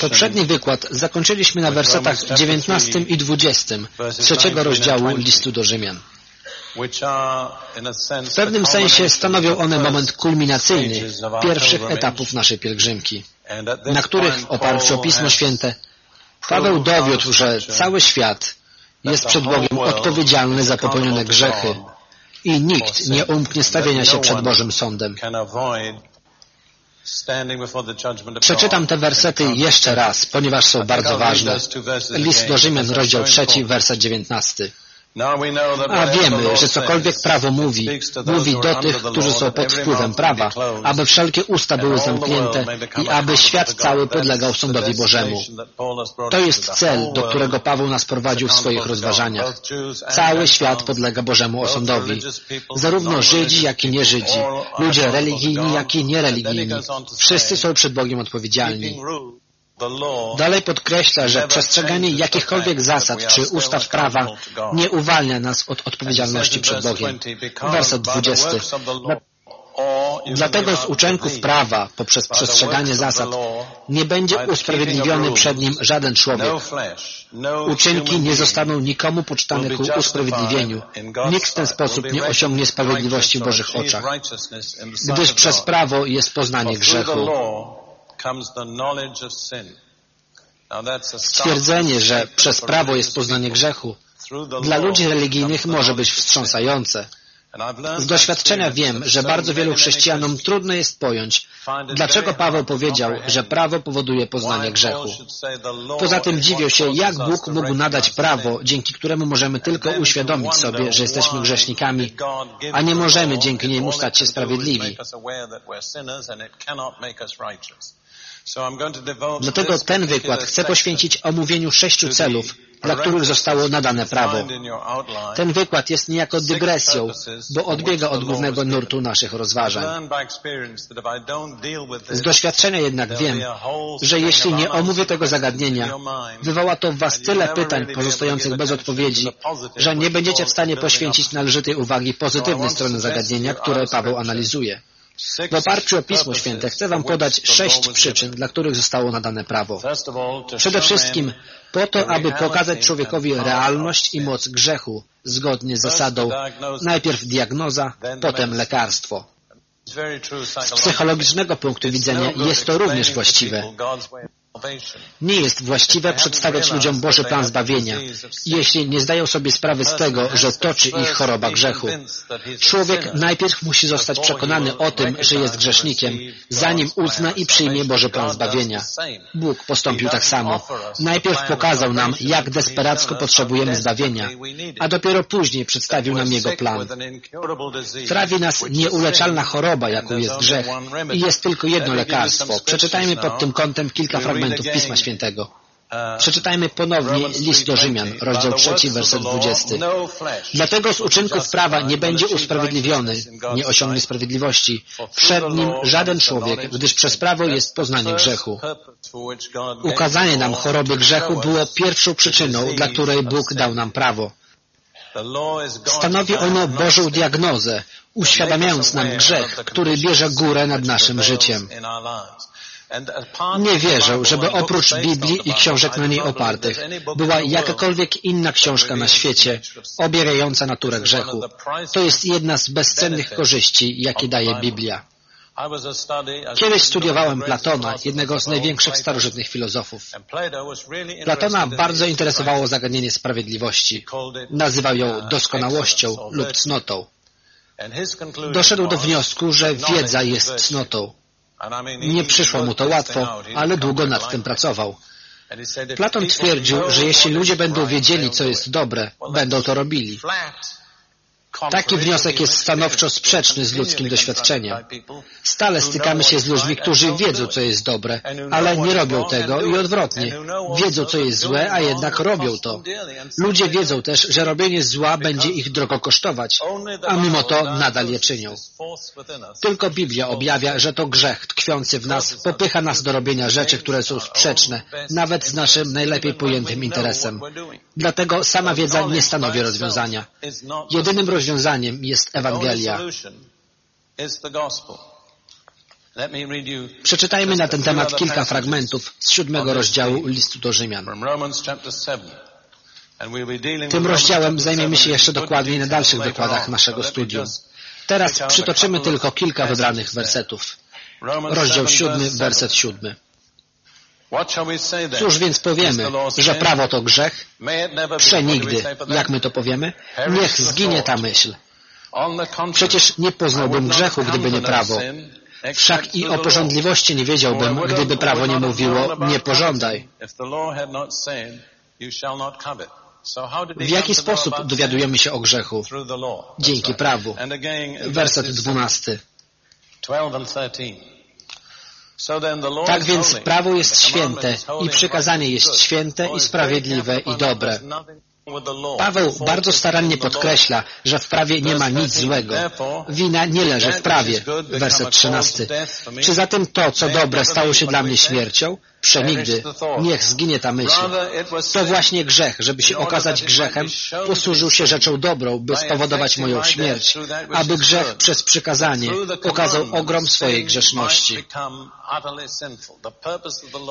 Poprzedni wykład zakończyliśmy na wersetach 19 i 20 trzeciego rozdziału listu do Rzymian. W pewnym sensie stanowią one moment kulminacyjny pierwszych etapów naszej pielgrzymki, na których w oparciu o Pismo Święte Paweł dowiódł, że cały świat jest przed Bogiem odpowiedzialny za popełnione grzechy i nikt nie umknie stawienia się przed Bożym Sądem. Przeczytam te wersety jeszcze raz, ponieważ są bardzo ważne. List do Rzymian, rozdział 3, werset 19. A wiemy, że cokolwiek prawo mówi, mówi do tych, którzy są pod wpływem prawa, aby wszelkie usta były zamknięte i aby świat cały podlegał sądowi Bożemu. To jest cel, do którego Paweł nas prowadził w swoich rozważaniach. Cały świat podlega Bożemu osądowi. Zarówno Żydzi, jak i nie Żydzi, ludzie religijni, jak i niereligijni. Wszyscy są przed Bogiem odpowiedzialni. Dalej podkreśla, że przestrzeganie jakichkolwiek zasad czy ustaw prawa nie uwalnia nas od odpowiedzialności przed Bogiem. Werset 20. Dlatego z uczynków prawa poprzez przestrzeganie zasad nie będzie usprawiedliwiony przed nim żaden człowiek. Uczynki nie zostaną nikomu poczytane ku usprawiedliwieniu. Nikt w ten sposób nie osiągnie sprawiedliwości w Bożych oczach, gdyż przez prawo jest poznanie grzechu. Stwierdzenie, że przez prawo jest poznanie grzechu, dla ludzi religijnych może być wstrząsające. Z doświadczenia wiem, że bardzo wielu chrześcijanom trudno jest pojąć, dlaczego Paweł powiedział, że prawo powoduje poznanie grzechu. Poza tym dziwią się, jak Bóg mógł nadać prawo, dzięki któremu możemy tylko uświadomić sobie, że jesteśmy grzesznikami, a nie możemy dzięki niemu stać się sprawiedliwi. Dlatego ten wykład chcę poświęcić omówieniu sześciu celów, dla których zostało nadane prawo. Ten wykład jest niejako dygresją, bo odbiega od głównego nurtu naszych rozważań. Z doświadczenia jednak wiem, że jeśli nie omówię tego zagadnienia, wywoła to w Was tyle pytań pozostających bez odpowiedzi, że nie będziecie w stanie poświęcić należytej uwagi pozytywnej strony zagadnienia, które Paweł analizuje. W oparciu o Pismo Święte chcę Wam podać sześć przyczyn, dla których zostało nadane prawo. Przede wszystkim po to, aby pokazać człowiekowi realność i moc grzechu, zgodnie z zasadą najpierw diagnoza, potem lekarstwo. Z psychologicznego punktu widzenia jest to również właściwe. Nie jest właściwe przedstawiać ludziom Boży plan zbawienia, jeśli nie zdają sobie sprawy z tego, że toczy ich choroba grzechu. Człowiek najpierw musi zostać przekonany o tym, że jest grzesznikiem, zanim uzna i przyjmie Boży plan zbawienia. Bóg postąpił tak samo. Najpierw pokazał nam, jak desperacko potrzebujemy zbawienia, a dopiero później przedstawił nam Jego plan. Trawi nas nieuleczalna choroba, jaką jest grzech i jest tylko jedno lekarstwo. Przeczytajmy pod tym kątem kilka fragmentów fragmentów Pisma Świętego. Przeczytajmy ponownie list do Rzymian, rozdział 3, werset 20. Dlatego z uczynków prawa nie będzie usprawiedliwiony, nie osiągnie sprawiedliwości. Przed nim żaden człowiek, gdyż przez prawo jest poznanie grzechu. Ukazanie nam choroby grzechu było pierwszą przyczyną, dla której Bóg dał nam prawo. Stanowi ono Bożą diagnozę, uświadamiając nam grzech, który bierze górę nad naszym życiem. Nie wierzę, żeby oprócz Biblii i książek na niej opartych była jakakolwiek inna książka na świecie objawiająca naturę grzechu. To jest jedna z bezcennych korzyści, jakie daje Biblia. Kiedyś studiowałem Platona, jednego z największych starożytnych filozofów. Platona bardzo interesowało zagadnienie sprawiedliwości. Nazywał ją doskonałością lub cnotą. Doszedł do wniosku, że wiedza jest cnotą. Nie przyszło mu to łatwo, ale długo nad tym pracował. Platon twierdził, że jeśli ludzie będą wiedzieli, co jest dobre, będą to robili. Taki wniosek jest stanowczo sprzeczny z ludzkim doświadczeniem. Stale stykamy się z ludźmi, którzy wiedzą, co jest dobre, ale nie robią tego i odwrotnie. Wiedzą, co jest złe, a jednak robią to. Ludzie wiedzą też, że robienie zła będzie ich drogo kosztować, a mimo to nadal je czynią. Tylko Biblia objawia, że to grzech tkwiący w nas popycha nas do robienia rzeczy, które są sprzeczne, nawet z naszym najlepiej pojętym interesem. Dlatego sama wiedza nie stanowi rozwiązania. Jedynym rozwiązaniem jest Ewangelia. Przeczytajmy na ten temat kilka fragmentów z siódmego rozdziału listu do Rzymian. Tym rozdziałem zajmiemy się jeszcze dokładniej na dalszych wykładach naszego studium. Teraz przytoczymy tylko kilka wybranych wersetów. Rozdział siódmy, werset siódmy. Cóż więc powiemy, że prawo to grzech? Przenigdy, jak my to powiemy? Niech zginie ta myśl. Przecież nie poznałbym grzechu, gdyby nie prawo. Wszak i o porządliwości nie wiedziałbym, gdyby prawo nie mówiło, nie pożądaj. W jaki sposób dowiadujemy się o grzechu? Dzięki prawu. Werset dwunasty. Tak więc prawo jest święte i przykazanie jest święte i sprawiedliwe i dobre. Paweł bardzo starannie podkreśla, że w prawie nie ma nic złego. Wina nie leży w prawie. Werset 13. Czy zatem to, co dobre, stało się dla mnie śmiercią? Przenigdy. Niech zginie ta myśl. To właśnie grzech, żeby się okazać grzechem, posłużył się rzeczą dobrą, by spowodować moją śmierć, aby grzech przez przykazanie okazał ogrom swojej grzeszności.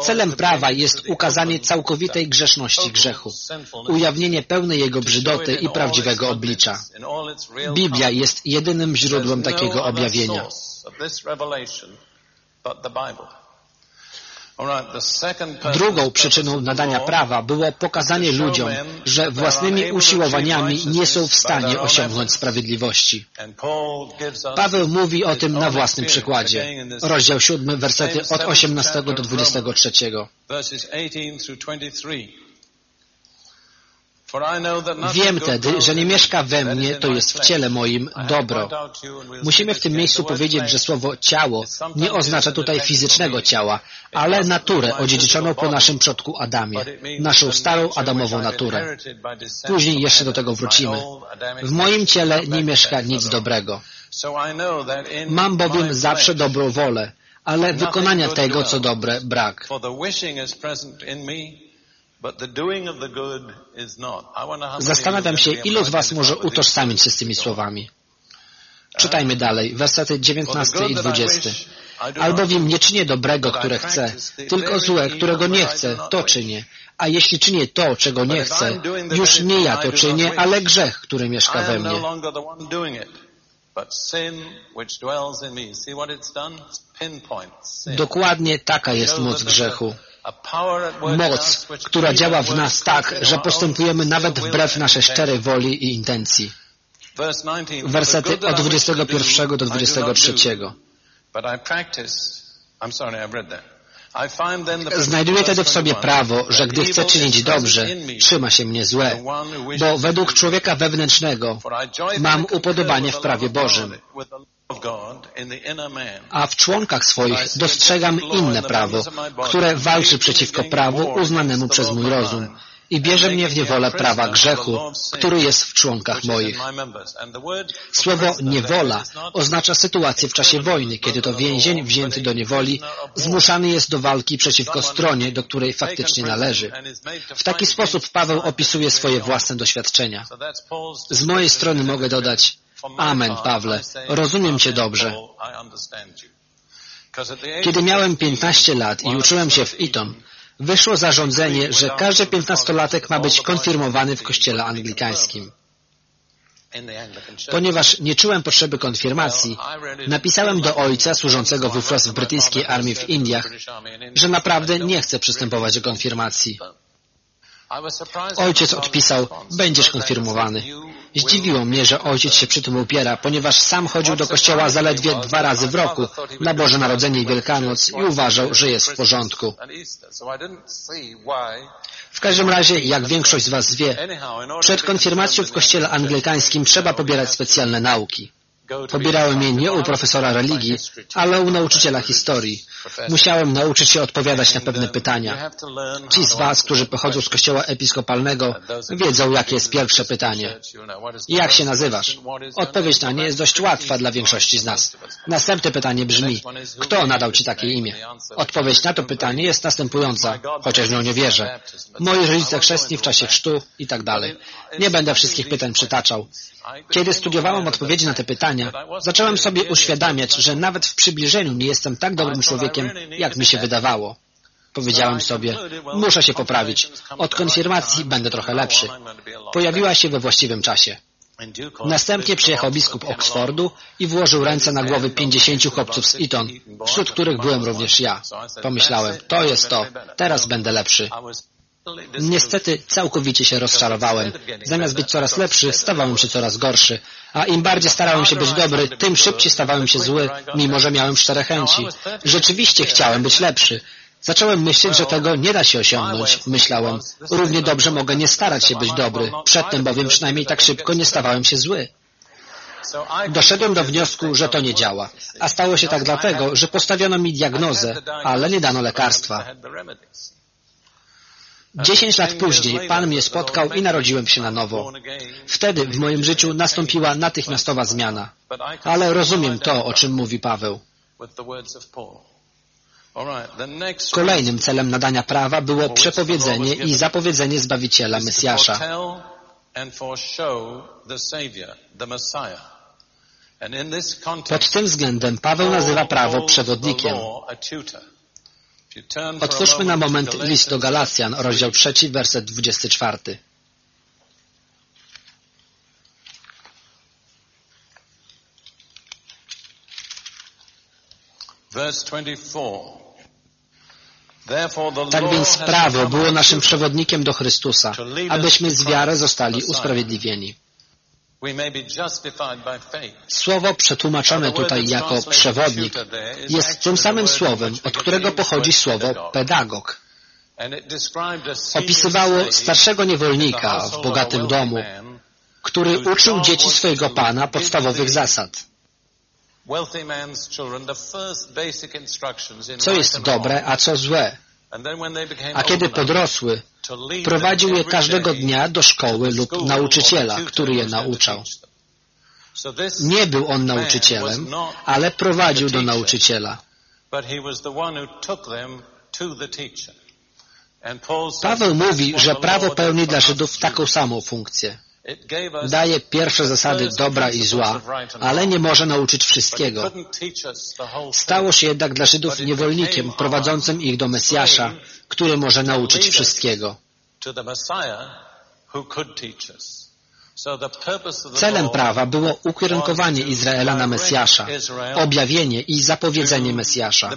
Celem prawa jest ukazanie całkowitej grzeszności grzechu, ujawnienie pełnej jego brzydoty i prawdziwego oblicza. Biblia jest jedynym źródłem takiego objawienia. Drugą przyczyną nadania prawa było pokazanie ludziom, że własnymi usiłowaniami nie są w stanie osiągnąć sprawiedliwości. Paweł mówi o tym na własnym przykładzie. Rozdział 7, wersety od 18 do 23. Wiem tedy, że nie mieszka we mnie, to jest w ciele moim, dobro. Musimy w tym miejscu powiedzieć, że słowo ciało nie oznacza tutaj fizycznego ciała, ale naturę odziedziczoną po naszym przodku Adamie, naszą starą Adamową naturę. Później jeszcze do tego wrócimy. W moim ciele nie mieszka nic dobrego. Mam bowiem zawsze dobrą wolę, ale wykonania tego, co dobre, brak. Zastanawiam się, ilu z Was może utożsamić się z tymi słowami. Czytajmy dalej, wersety 19 i 20. Albowiem nie czynię dobrego, które chcę, tylko złe, którego nie chcę, to czynię. A jeśli czynię to, czego nie chcę, już nie ja to czynię, ale grzech, który mieszka we mnie. Dokładnie taka jest moc grzechu. Moc, która działa w nas tak, że postępujemy nawet wbrew naszej szczerej woli i intencji. Wersety od 21 do 23. Znajduję tedy w sobie prawo, że gdy chcę czynić dobrze, trzyma się mnie złe, bo według człowieka wewnętrznego mam upodobanie w prawie Bożym. A w członkach swoich dostrzegam inne prawo, które walczy przeciwko prawu uznanemu przez mój rozum i bierze mnie w niewolę prawa grzechu, który jest w członkach moich. Słowo niewola oznacza sytuację w czasie wojny, kiedy to więzień wzięty do niewoli zmuszany jest do walki przeciwko stronie, do której faktycznie należy. W taki sposób Paweł opisuje swoje własne doświadczenia. Z mojej strony mogę dodać Amen, Pawle, rozumiem Cię dobrze. Kiedy miałem 15 lat i uczyłem się w Eton, wyszło zarządzenie, że każdy piętnastolatek ma być konfirmowany w kościele anglikańskim. Ponieważ nie czułem potrzeby konfirmacji, napisałem do ojca służącego wówczas w brytyjskiej armii w Indiach, że naprawdę nie chcę przystępować do konfirmacji. Ojciec odpisał, będziesz konfirmowany. Zdziwiło mnie, że ojciec się przy tym upiera, ponieważ sam chodził do kościoła zaledwie dwa razy w roku, na Boże Narodzenie i Wielkanoc i uważał, że jest w porządku. W każdym razie, jak większość z Was wie, przed konfirmacją w kościele anglikańskim trzeba pobierać specjalne nauki. Pobierałem je nie u profesora religii, ale u nauczyciela historii. Musiałem nauczyć się odpowiadać na pewne pytania. Ci z Was, którzy pochodzą z kościoła episkopalnego, wiedzą, jakie jest pierwsze pytanie. Jak się nazywasz? Odpowiedź na nie jest dość łatwa dla większości z nas. Następne pytanie brzmi, kto nadał Ci takie imię? Odpowiedź na to pytanie jest następująca, chociaż w nią nie wierzę. Moi rodzice chrzestni w czasie chrztu i tak dalej. Nie będę wszystkich pytań przytaczał. Kiedy studiowałem odpowiedzi na te pytania, zacząłem sobie uświadamiać, że nawet w przybliżeniu nie jestem tak dobrym człowiekiem, jak mi się wydawało. Powiedziałem sobie, muszę się poprawić. Od konfirmacji będę trochę lepszy. Pojawiła się we właściwym czasie. Następnie przyjechał biskup Oxfordu i włożył ręce na głowy pięćdziesięciu chłopców z Eton, wśród których byłem również ja. Pomyślałem, to jest to, teraz będę lepszy. Niestety całkowicie się rozczarowałem. Zamiast być coraz lepszy, stawałem się coraz gorszy. A im bardziej starałem się być dobry, tym szybciej stawałem się zły, mimo że miałem szczere chęci. Rzeczywiście chciałem być lepszy. Zacząłem myśleć, że tego nie da się osiągnąć. Myślałem, równie dobrze mogę nie starać się być dobry. Przedtem bowiem przynajmniej tak szybko nie stawałem się zły. Doszedłem do wniosku, że to nie działa. A stało się tak dlatego, że postawiono mi diagnozę, ale nie dano lekarstwa. Dziesięć lat później Pan mnie spotkał i narodziłem się na nowo. Wtedy w moim życiu nastąpiła natychmiastowa zmiana. Ale rozumiem to, o czym mówi Paweł. Kolejnym celem nadania prawa było przepowiedzenie i zapowiedzenie Zbawiciela Mesjasza. Pod tym względem Paweł nazywa prawo przewodnikiem. Otwórzmy na moment list do Galacjan, rozdział 3, werset 24. Tak więc prawo było naszym przewodnikiem do Chrystusa, abyśmy z wiary zostali usprawiedliwieni. Słowo przetłumaczone tutaj jako przewodnik jest tym samym słowem, od którego pochodzi słowo pedagog. Opisywało starszego niewolnika w bogatym domu, który uczył dzieci swojego pana podstawowych zasad. Co jest dobre, a co złe. A kiedy podrosły, prowadził je każdego dnia do szkoły lub nauczyciela, który je nauczał. Nie był on nauczycielem, ale prowadził do nauczyciela. Paweł mówi, że prawo pełni dla Żydów taką samą funkcję. Daje pierwsze zasady dobra i zła, ale nie może nauczyć wszystkiego. Stało się jednak dla Żydów niewolnikiem prowadzącym ich do Mesjasza, który może nauczyć wszystkiego. Celem prawa było ukierunkowanie Izraela na Mesjasza, objawienie i zapowiedzenie Mesjasza.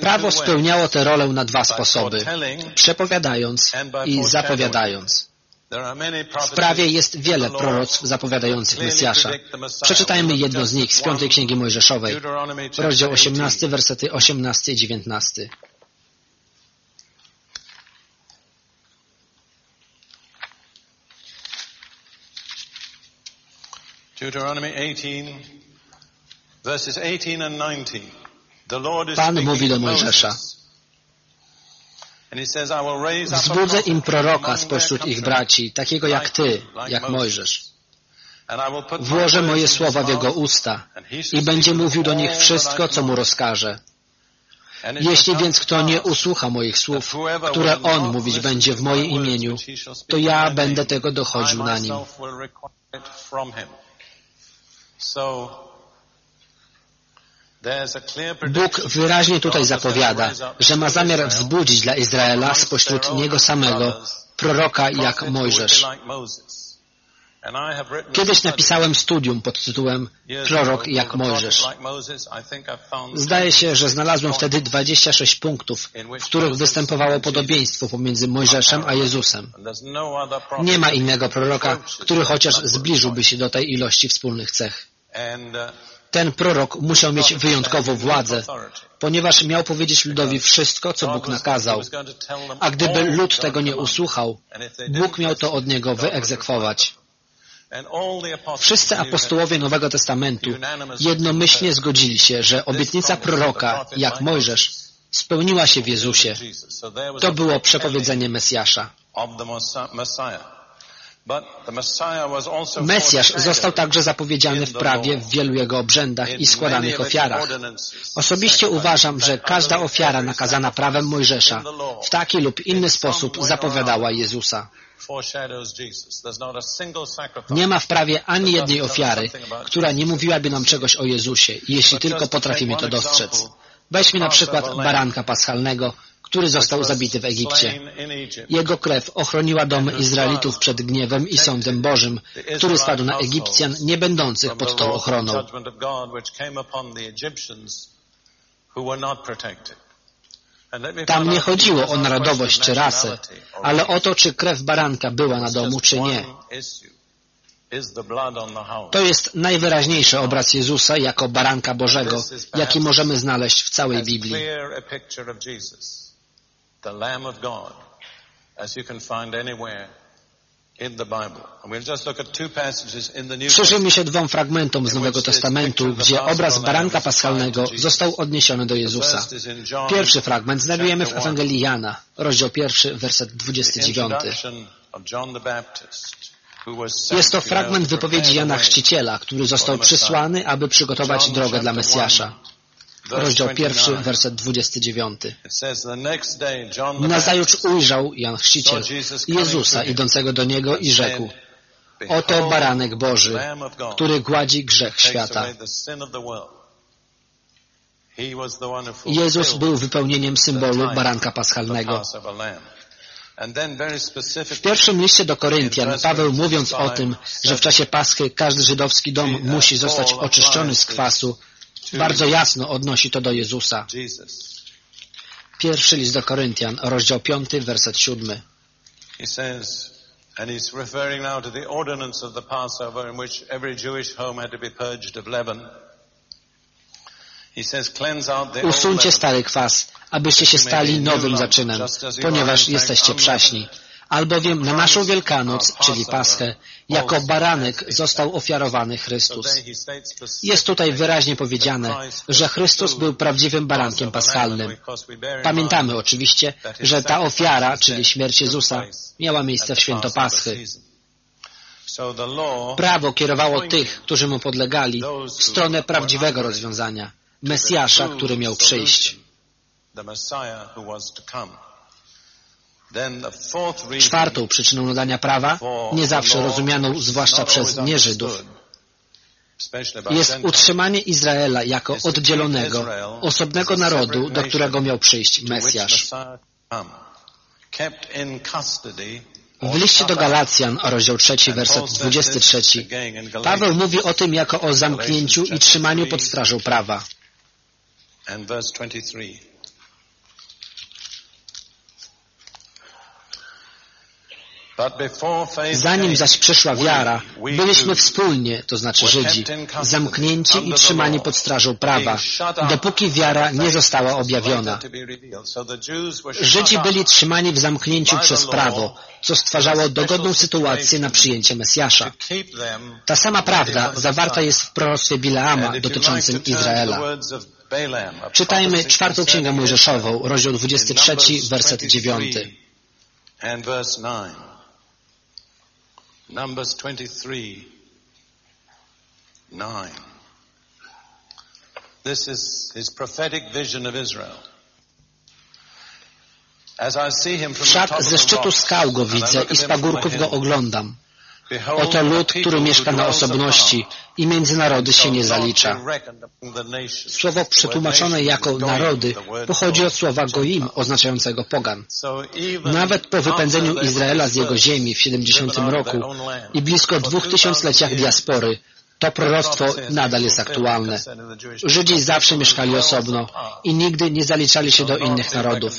Prawo spełniało tę rolę na dwa sposoby, przepowiadając i zapowiadając. W prawie jest wiele proroctw zapowiadających Mesjasza. Przeczytajmy jedno z nich z piątej Księgi Mojżeszowej, rozdział 18, wersety 18 i 19. Deuteronomy 18, verses 18 and 19. Pan mówi do Mojżesza, Wzbudzę im proroka spośród ich braci, takiego jak ty, jak Mojżesz. Włożę moje słowa w jego usta i będzie mówił do nich wszystko, co mu rozkaże. Jeśli więc kto nie usłucha moich słów, które on mówić będzie w moim imieniu, to ja będę tego dochodził na nim. Bóg wyraźnie tutaj zapowiada, że ma zamiar wzbudzić dla Izraela spośród niego samego proroka jak Mojżesz. Kiedyś napisałem studium pod tytułem Prorok jak Mojżesz. Zdaje się, że znalazłem wtedy 26 punktów, w których występowało podobieństwo pomiędzy Mojżeszem a Jezusem. Nie ma innego proroka, który chociaż zbliżyłby się do tej ilości wspólnych cech. Ten prorok musiał mieć wyjątkową władzę, ponieważ miał powiedzieć ludowi wszystko, co Bóg nakazał. A gdyby lud tego nie usłuchał, Bóg miał to od niego wyegzekwować. Wszyscy apostołowie Nowego Testamentu jednomyślnie zgodzili się, że obietnica proroka, jak Mojżesz, spełniła się w Jezusie. To było przepowiedzenie Mesjasza. Mesjasz został także zapowiedziany w prawie, w wielu jego obrzędach i składanych ofiarach. Osobiście uważam, że każda ofiara nakazana prawem Mojżesza w taki lub inny sposób zapowiadała Jezusa. Nie ma w prawie ani jednej ofiary, która nie mówiłaby nam czegoś o Jezusie, jeśli tylko potrafimy to dostrzec. Weźmy na przykład baranka paschalnego, który został zabity w Egipcie. Jego krew ochroniła domy Izraelitów przed gniewem i sądem Bożym, który spadł na Egipcjan, nie będących pod tą ochroną. Tam nie chodziło o narodowość czy rasę, ale o to, czy krew baranka była na domu, czy nie. To jest najwyraźniejszy obraz Jezusa jako baranka Bożego, jaki możemy znaleźć w całej Biblii. Przyjrzyjmy się dwom fragmentom z Nowego Testamentu, gdzie obraz baranka paschalnego został odniesiony do Jezusa. Pierwszy fragment znajdujemy w Ewangelii Jana, rozdział pierwszy, werset 29. Jest to fragment wypowiedzi Jana Chrzciciela, który został przysłany, aby przygotować drogę dla Mesjasza. Rozdział pierwszy, werset 29. Nazajutrz ujrzał Jan Chrzciciel Jezusa idącego do niego i rzekł Oto baranek Boży, który gładzi grzech świata. Jezus był wypełnieniem symbolu baranka paschalnego. W pierwszym liście do Koryntian Paweł mówiąc o tym, że w czasie Paschy każdy żydowski dom musi zostać oczyszczony z kwasu, bardzo jasno odnosi to do Jezusa. Pierwszy list do Koryntian, rozdział 5, werset 7. And he's referring now to the ordinance of the Passover in which every Jewish home had to be purged of leaven. Usuńcie stary kwas, abyście się stali nowym zaczynem, ponieważ jesteście przaśni. Albowiem na naszą Wielkanoc, czyli Paschę, jako baranek został ofiarowany Chrystus. Jest tutaj wyraźnie powiedziane, że Chrystus był prawdziwym barankiem paschalnym. Pamiętamy oczywiście, że ta ofiara, czyli śmierć Jezusa, miała miejsce w święto Paschy. Prawo kierowało tych, którzy mu podlegali, w stronę prawdziwego rozwiązania, Mesjasza, który miał przyjść. Czwartą przyczyną nadania prawa, nie zawsze rozumianą zwłaszcza przez nieżydów, jest utrzymanie Izraela jako oddzielonego, osobnego narodu, do którego miał przyjść Mesjasz. W liście do Galacjan, rozdział 3, werset 23, Paweł mówi o tym jako o zamknięciu i trzymaniu pod strażą prawa. Zanim zaś przyszła wiara, byliśmy wspólnie, to znaczy Żydzi, zamknięci i trzymani pod strażą prawa, dopóki wiara nie została objawiona. Żydzi byli trzymani w zamknięciu przez prawo, co stwarzało dogodną sytuację na przyjęcie Mesjasza. Ta sama prawda zawarta jest w proroctwie Bileama dotyczącym Izraela. Czytajmy czwartą księgę Mojżeszową, rozdział 23, werset 9. Numbers 23, 9. This is his prophetic vision of Israel. Wszak ze szczytu skał go widzę i z pagórków go oglądam. Oto lud, który mieszka na osobności i między narody się nie zalicza. Słowo przetłumaczone jako narody pochodzi od słowa goim, oznaczającego pogan. Nawet po wypędzeniu Izraela z jego ziemi w 70 roku i blisko dwóch tysiącleciach diaspory, to proroctwo nadal jest aktualne. Żydzi zawsze mieszkali osobno i nigdy nie zaliczali się do innych narodów.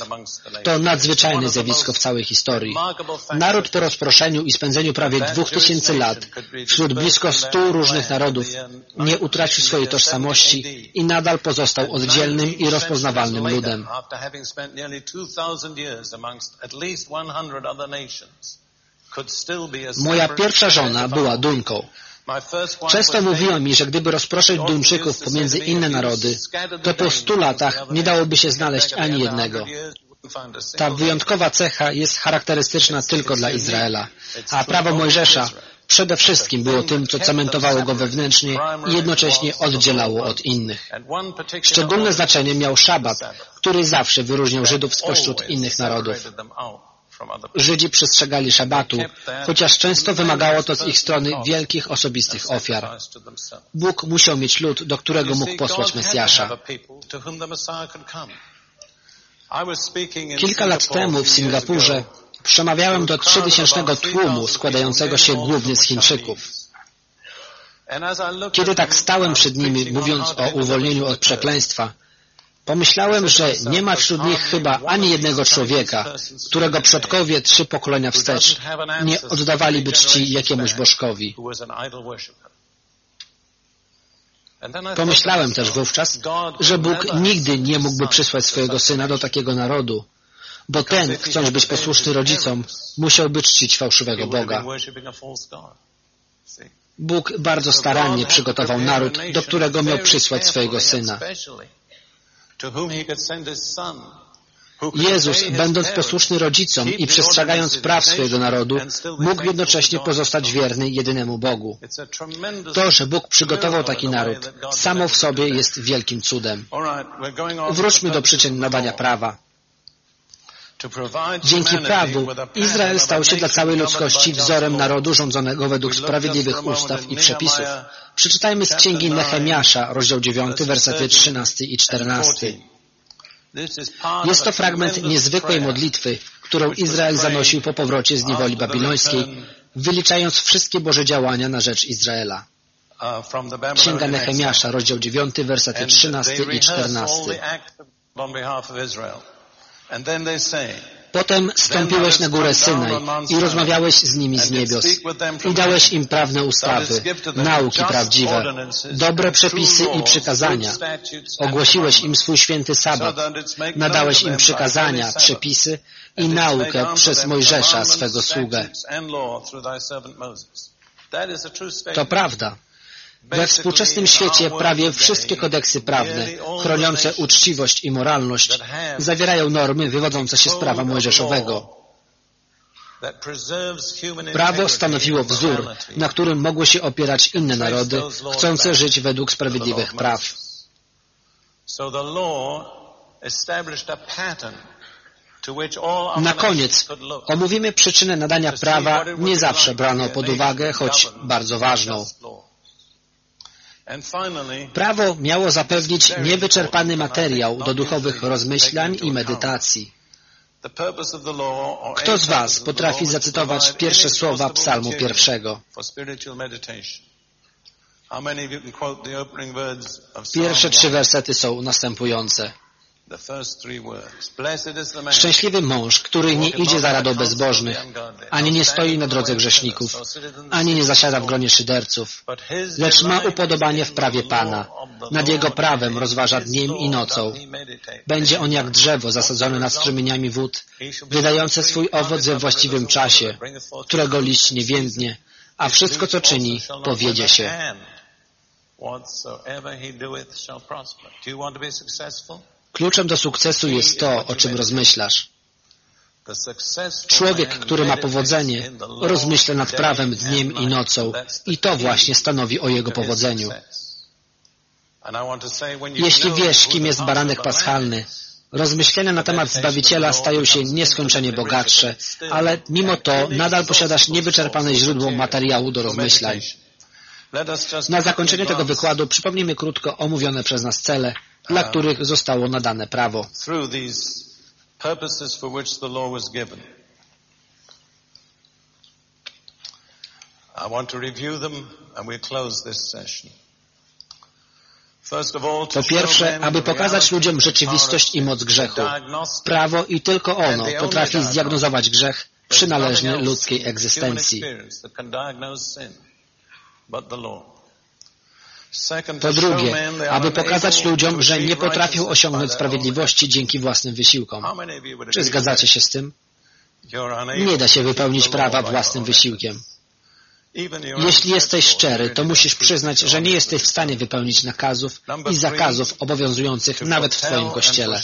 To nadzwyczajne zjawisko w całej historii. Naród po rozproszeniu i spędzeniu prawie dwóch tysięcy lat wśród blisko stu różnych narodów nie utracił swojej tożsamości i nadal pozostał oddzielnym i rozpoznawalnym ludem. Moja pierwsza żona była Dunką. Często mówiła mi, że gdyby rozproszyć Duńczyków pomiędzy inne narody, to po stu latach nie dałoby się znaleźć ani jednego. Ta wyjątkowa cecha jest charakterystyczna tylko dla Izraela, a prawo Mojżesza przede wszystkim było tym, co cementowało go wewnętrznie i jednocześnie oddzielało od innych. Szczególne znaczenie miał szabat, który zawsze wyróżniał Żydów spośród innych narodów. Żydzi przestrzegali szabatu, chociaż często wymagało to z ich strony wielkich osobistych ofiar. Bóg musiał mieć lud, do którego mógł posłać Mesjasza. Kilka lat temu w Singapurze przemawiałem do trzytysięcznego tłumu składającego się głównie z Chińczyków. Kiedy tak stałem przed nimi, mówiąc o uwolnieniu od przekleństwa, Pomyślałem, że nie ma wśród nich chyba ani jednego człowieka, którego przodkowie trzy pokolenia wstecz nie oddawaliby czci jakiemuś bożkowi. Pomyślałem też wówczas, że Bóg nigdy nie mógłby przysłać swojego Syna do takiego narodu, bo ten, chcąc być posłuszny rodzicom, musiałby czcić fałszywego Boga. Bóg bardzo starannie przygotował naród, do którego miał przysłać swojego Syna. Jezus, będąc posłuszny rodzicom i przestrzegając praw swojego narodu, mógł jednocześnie pozostać wierny jedynemu Bogu. To, że Bóg przygotował taki naród, samo w sobie jest wielkim cudem. Wróćmy do przyczyn nadania prawa. Dzięki prawu Izrael stał się dla całej ludzkości wzorem narodu rządzonego według sprawiedliwych ustaw i przepisów. Przeczytajmy z księgi Nehemiasza, rozdział 9, wersety 13 i 14. Jest to fragment niezwykłej modlitwy, którą Izrael zanosił po powrocie z niewoli babilońskiej, wyliczając wszystkie Boże działania na rzecz Izraela. Księga Nehemiasza, rozdział 9, wersety 13 i 14. Potem stąpiłeś na górę Synaj i rozmawiałeś z nimi z niebios i dałeś im prawne ustawy, nauki prawdziwe, dobre przepisy i przykazania. Ogłosiłeś im swój święty sabat, nadałeś im przykazania, przepisy i naukę przez Mojżesza, swego sługę. To prawda. We współczesnym świecie prawie wszystkie kodeksy prawne, chroniące uczciwość i moralność, zawierają normy wywodzące się z prawa mojżeszowego. Prawo stanowiło wzór, na którym mogły się opierać inne narody, chcące żyć według sprawiedliwych praw. Na koniec omówimy przyczynę nadania prawa, nie zawsze brano pod uwagę, choć bardzo ważną. Prawo miało zapewnić niewyczerpany materiał do duchowych rozmyślań i medytacji. Kto z Was potrafi zacytować pierwsze słowa psalmu pierwszego? Pierwsze trzy wersety są następujące. Szczęśliwy mąż, który nie idzie za radą bezbożnych, ani nie stoi na drodze grzeszników, ani nie zasiada w gronie szyderców, lecz ma upodobanie w prawie Pana. Nad Jego prawem rozważa dniem i nocą. Będzie on jak drzewo zasadzone nad strumieniami wód, wydające swój owoc we właściwym czasie, którego liść nie więdnie, a wszystko, co czyni, powiedzie się. Whatsoever he doeth shall prosper. Do you want to be successful? Kluczem do sukcesu jest to, o czym rozmyślasz. Człowiek, który ma powodzenie, rozmyśla nad prawem dniem i nocą i to właśnie stanowi o jego powodzeniu. Jeśli wiesz, kim jest baranek paschalny, rozmyślenia na temat Zbawiciela stają się nieskończenie bogatsze, ale mimo to nadal posiadasz niewyczerpane źródło materiału do rozmyślań. Na zakończenie tego wykładu przypomnijmy krótko omówione przez nas cele, dla um, których zostało nadane prawo. Po pierwsze, aby pokazać ludziom rzeczywistość i moc grzechu. Prawo i tylko ono potrafi zdiagnozować grzech przynależny ludzkiej egzystencji. Po drugie, aby pokazać ludziom, że nie potrafią osiągnąć sprawiedliwości dzięki własnym wysiłkom. Czy zgadzacie się z tym? Nie da się wypełnić prawa własnym wysiłkiem. Jeśli jesteś szczery, to musisz przyznać, że nie jesteś w stanie wypełnić nakazów i zakazów obowiązujących nawet w Twoim Kościele.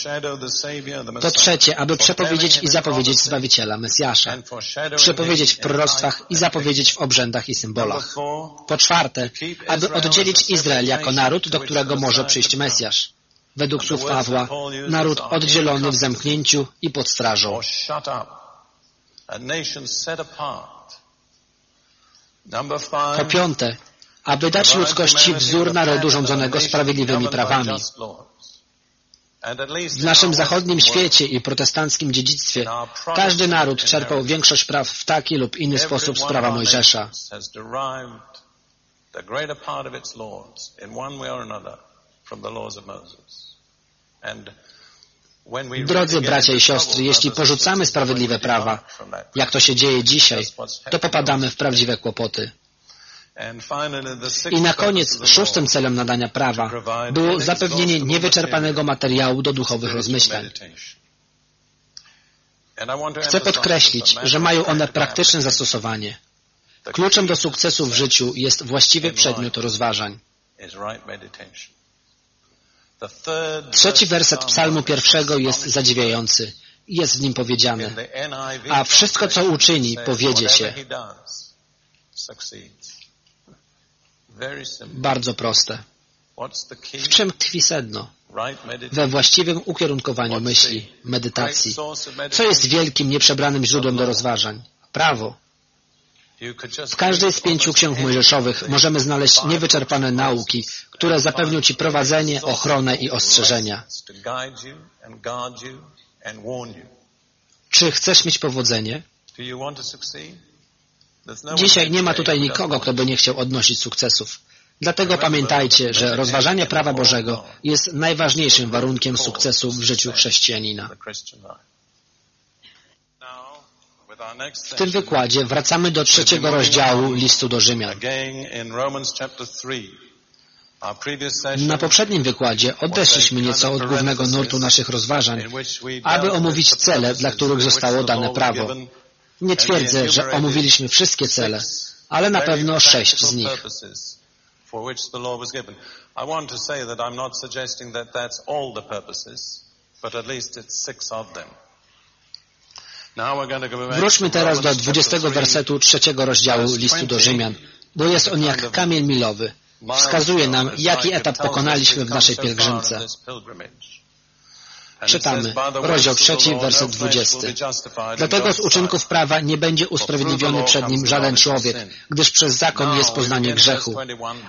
Po trzecie, aby przepowiedzieć i zapowiedzieć Zbawiciela, Mesjasza. Przepowiedzieć w proroctwach i zapowiedzieć w obrzędach i symbolach. Po czwarte, aby oddzielić Izrael jako naród, do którego może przyjść Mesjasz. Według słów Pawła, naród oddzielony w zamknięciu i pod strażą. Po piąte, aby dać ludzkości wzór narodu rządzonego sprawiedliwymi prawami. W naszym zachodnim świecie i protestanckim dziedzictwie każdy naród czerpał większość praw w taki lub inny sposób z prawa Mojżesza. Drodzy bracia i siostry, jeśli porzucamy sprawiedliwe prawa, jak to się dzieje dzisiaj, to popadamy w prawdziwe kłopoty. I na koniec szóstym celem nadania prawa było zapewnienie niewyczerpanego materiału do duchowych rozmyślań. Chcę podkreślić, że mają one praktyczne zastosowanie. Kluczem do sukcesu w życiu jest właściwy przedmiot rozważań. Trzeci werset psalmu pierwszego jest zadziwiający. Jest w nim powiedziane, a wszystko, co uczyni, powiedzie się. Bardzo proste. W czym tkwi sedno? We właściwym ukierunkowaniu myśli, medytacji. Co jest wielkim, nieprzebranym źródłem do rozważań? Prawo. W każdej z pięciu ksiąg mojżeszowych możemy znaleźć niewyczerpane nauki, które zapewnią Ci prowadzenie, ochronę i ostrzeżenia. Czy chcesz mieć powodzenie? Dzisiaj nie ma tutaj nikogo, kto by nie chciał odnosić sukcesów. Dlatego pamiętajcie, że rozważanie prawa Bożego jest najważniejszym warunkiem sukcesu w życiu chrześcijanina. W tym wykładzie wracamy do trzeciego rozdziału listu do Rzymian. Na poprzednim wykładzie odeszliśmy nieco od głównego nurtu naszych rozważań, aby omówić cele, dla których zostało dane prawo. Nie twierdzę, że omówiliśmy wszystkie cele, ale na pewno sześć z nich. but at least it's six of them. Wróćmy teraz do 20 wersetu trzeciego rozdziału listu do Rzymian, bo jest on jak kamień milowy. Wskazuje nam, jaki etap pokonaliśmy w naszej pielgrzymce. Czytamy, rozdział trzeci, werset dwudziesty. Dlatego z uczynków prawa nie będzie usprawiedliwiony przed nim żaden człowiek, gdyż przez zakon jest poznanie grzechu.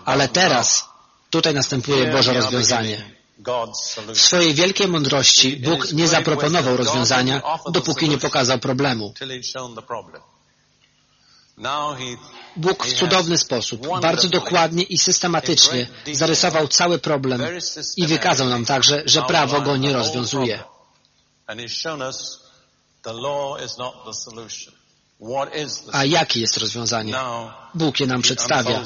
Ale teraz, tutaj następuje Boże rozwiązanie. W swojej wielkiej mądrości Bóg nie zaproponował rozwiązania, dopóki nie pokazał problemu. Bóg w cudowny sposób, bardzo dokładnie i systematycznie zarysował cały problem i wykazał nam także, że prawo go nie rozwiązuje. A jakie jest rozwiązanie? Bóg je nam przedstawia.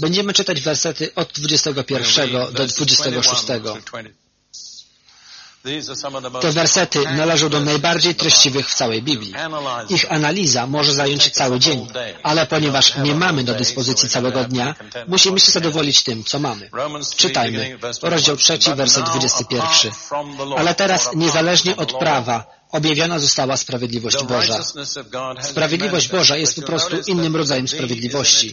Będziemy czytać wersety od 21 do 26. Te wersety należą do najbardziej treściwych w całej Biblii. Ich analiza może zająć cały dzień, ale ponieważ nie mamy do dyspozycji całego dnia, musimy się zadowolić tym, co mamy. Czytajmy. Rozdział 3, werset 21. Ale teraz, niezależnie od prawa, objawiona została sprawiedliwość Boża. Sprawiedliwość Boża jest po prostu innym rodzajem sprawiedliwości.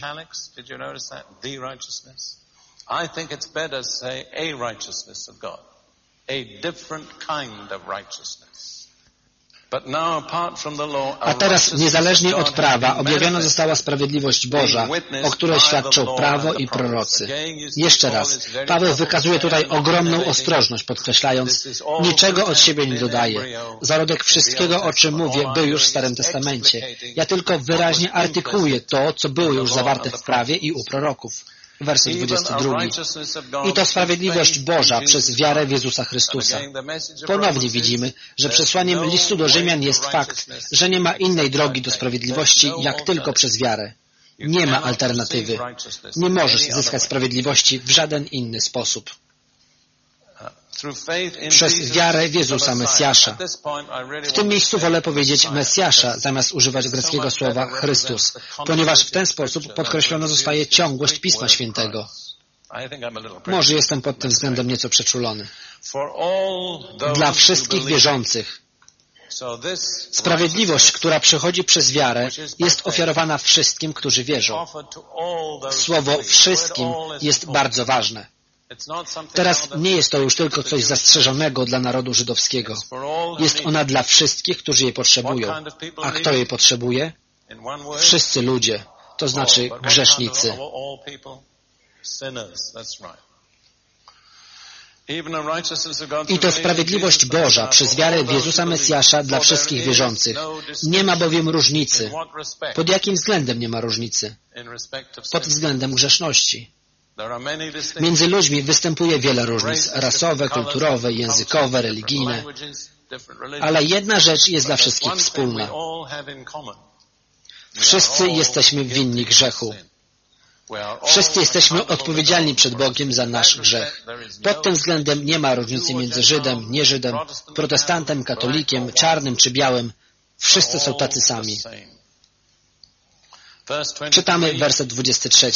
I think it's better to say a righteousness of God, a different kind of righteousness. A teraz, niezależnie od prawa, objawiona została sprawiedliwość Boża, o której świadczą prawo i prorocy. Jeszcze raz, Paweł wykazuje tutaj ogromną ostrożność, podkreślając, niczego od siebie nie dodaje. Zarodek wszystkiego, o czym mówię, był już w Starym Testamencie. Ja tylko wyraźnie artykułuję to, co było już zawarte w prawie i u proroków werset 22. I to sprawiedliwość Boża przez wiarę w Jezusa Chrystusa. Ponownie widzimy, że przesłaniem listu do Rzymian jest fakt, że nie ma innej drogi do sprawiedliwości, jak tylko przez wiarę. Nie ma alternatywy. Nie możesz zyskać sprawiedliwości w żaden inny sposób. Przez wiarę w Jezusa Mesjasza. W tym miejscu wolę powiedzieć Mesjasza, zamiast używać greckiego słowa Chrystus, ponieważ w ten sposób podkreślona zostaje ciągłość Pisma Świętego. Może jestem pod tym względem nieco przeczulony. Dla wszystkich wierzących. Sprawiedliwość, która przychodzi przez wiarę, jest ofiarowana wszystkim, którzy wierzą. Słowo wszystkim jest bardzo ważne. Teraz nie jest to już tylko coś zastrzeżonego dla narodu żydowskiego. Jest ona dla wszystkich, którzy jej potrzebują. A kto jej potrzebuje? Wszyscy ludzie, to znaczy grzesznicy. I to sprawiedliwość Boża przez wiarę w Jezusa Mesjasza dla wszystkich wierzących. Nie ma bowiem różnicy. Pod jakim względem nie ma różnicy? Pod względem grzeszności. Między ludźmi występuje wiele różnic rasowe, kulturowe, językowe, religijne. Ale jedna rzecz jest dla wszystkich wspólna. Wszyscy jesteśmy winni grzechu. Wszyscy jesteśmy odpowiedzialni przed Bogiem za nasz grzech. Pod tym względem nie ma różnicy między Żydem, nie Żydem, protestantem, katolikiem, czarnym czy białym. Wszyscy są tacy sami. Czytamy werset 23.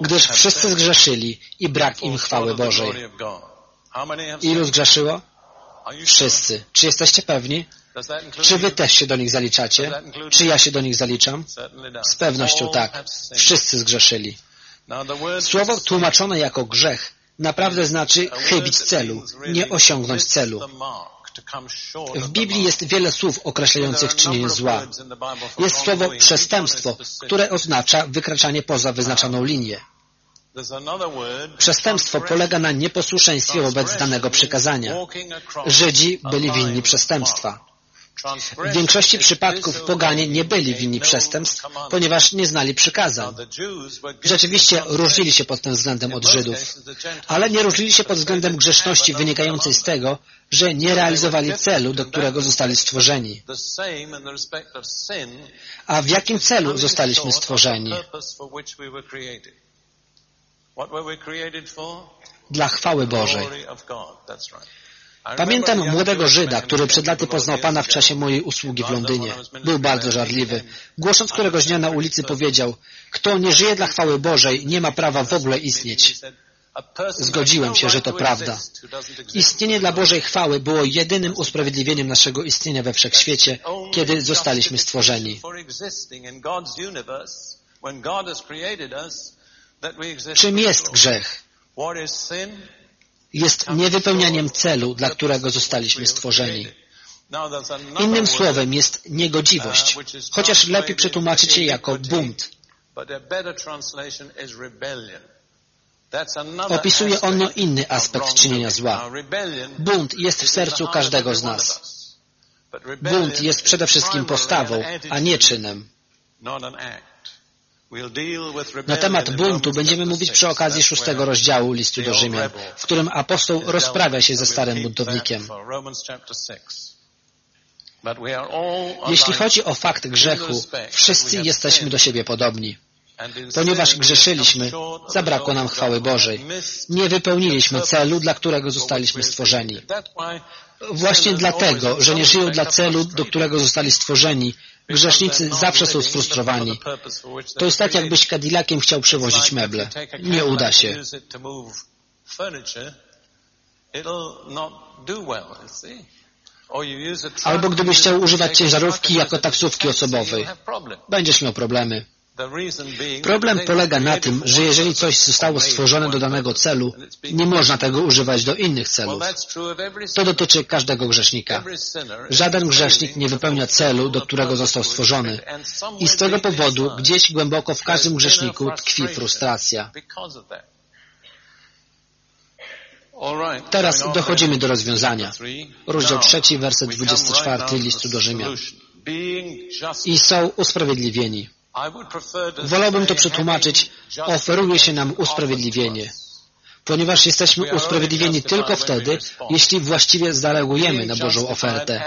Gdyż wszyscy zgrzeszyli i brak im chwały Bożej. Ilu zgrzeszyło? Wszyscy. Czy jesteście pewni? Czy wy też się do nich zaliczacie? Czy ja się do nich zaliczam? Z pewnością tak. Wszyscy zgrzeszyli. Słowo tłumaczone jako grzech naprawdę znaczy chybić celu, nie osiągnąć celu. W Biblii jest wiele słów określających czynienie zła. Jest słowo przestępstwo, które oznacza wykraczanie poza wyznaczoną linię. Przestępstwo polega na nieposłuszeństwie wobec danego przykazania. Żydzi byli winni przestępstwa. W większości przypadków poganie nie byli winni przestępstw, ponieważ nie znali przykazań. Rzeczywiście różnili się pod tym względem od Żydów, ale nie różnili się pod względem grzeszności wynikającej z tego, że nie realizowali celu, do którego zostali stworzeni. A w jakim celu zostaliśmy stworzeni? Dla chwały Bożej. Pamiętam młodego Żyda, który przed laty poznał Pana w czasie mojej usługi w Londynie. Był bardzo żarliwy. Głosząc któregoś dnia na ulicy powiedział, kto nie żyje dla chwały Bożej, nie ma prawa w ogóle istnieć. Zgodziłem się, że to prawda. Istnienie dla Bożej chwały było jedynym usprawiedliwieniem naszego istnienia we wszechświecie, kiedy zostaliśmy stworzeni. Czym jest grzech? Jest niewypełnianiem celu, dla którego zostaliśmy stworzeni. Innym słowem jest niegodziwość, chociaż lepiej przetłumaczyć je jako bunt. Opisuje ono inny aspekt czynienia zła. Bunt jest w sercu każdego z nas. Bunt jest przede wszystkim postawą, a nie czynem. Na temat buntu będziemy mówić przy okazji szóstego rozdziału listu do Rzymian, w którym apostoł rozprawia się ze starym buntownikiem. Jeśli chodzi o fakt grzechu, wszyscy jesteśmy do siebie podobni. Ponieważ grzeszyliśmy, zabrakło nam chwały Bożej. Nie wypełniliśmy celu, dla którego zostaliśmy stworzeni. Właśnie dlatego, że nie żyją dla celu, do którego zostali stworzeni, Grzesznicy zawsze są sfrustrowani. To jest tak, jakbyś Cadillaciem chciał przewozić meble. Nie uda się. Albo gdybyś chciał używać ciężarówki jako taksówki osobowej. Będziesz miał problemy. Problem polega na tym, że jeżeli coś zostało stworzone do danego celu, nie można tego używać do innych celów. To dotyczy każdego grzesznika. Żaden grzesznik nie wypełnia celu, do którego został stworzony. I z tego powodu gdzieś głęboko w każdym grzeszniku tkwi frustracja. Teraz dochodzimy do rozwiązania. Rozdział trzeci, werset 24 listu do Rzymian. I są usprawiedliwieni. Wolałbym to przetłumaczyć, oferuje się nam usprawiedliwienie, ponieważ jesteśmy usprawiedliwieni tylko wtedy, jeśli właściwie zareagujemy na Bożą ofertę.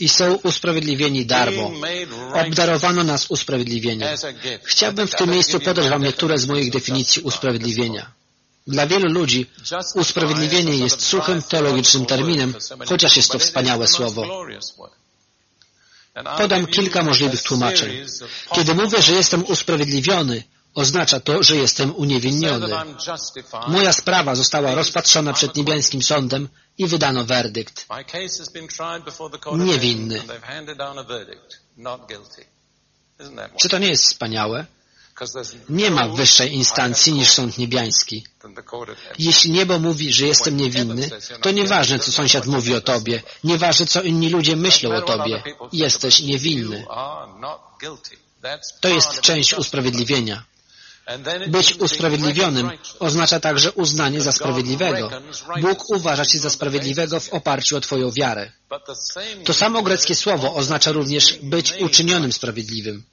I są usprawiedliwieni darmo. Obdarowano nas usprawiedliwieniem. Chciałbym w tym miejscu podać Wam niektóre z moich definicji usprawiedliwienia. Dla wielu ludzi usprawiedliwienie jest suchym teologicznym terminem, chociaż jest to wspaniałe słowo. Podam kilka możliwych tłumaczeń. Kiedy mówię, że jestem usprawiedliwiony, oznacza to, że jestem uniewinniony. Moja sprawa została rozpatrzona przed niebiańskim sądem i wydano werdykt. Niewinny. Czy to nie jest wspaniałe? Nie ma wyższej instancji niż sąd niebiański. Jeśli niebo mówi, że jestem niewinny, to nieważne, co sąsiad mówi o tobie, nieważne, co inni ludzie myślą o tobie, jesteś niewinny. To jest część usprawiedliwienia. Być usprawiedliwionym oznacza także uznanie za sprawiedliwego. Bóg uważa Cię za sprawiedliwego w oparciu o Twoją wiarę. To samo greckie słowo oznacza również być uczynionym sprawiedliwym.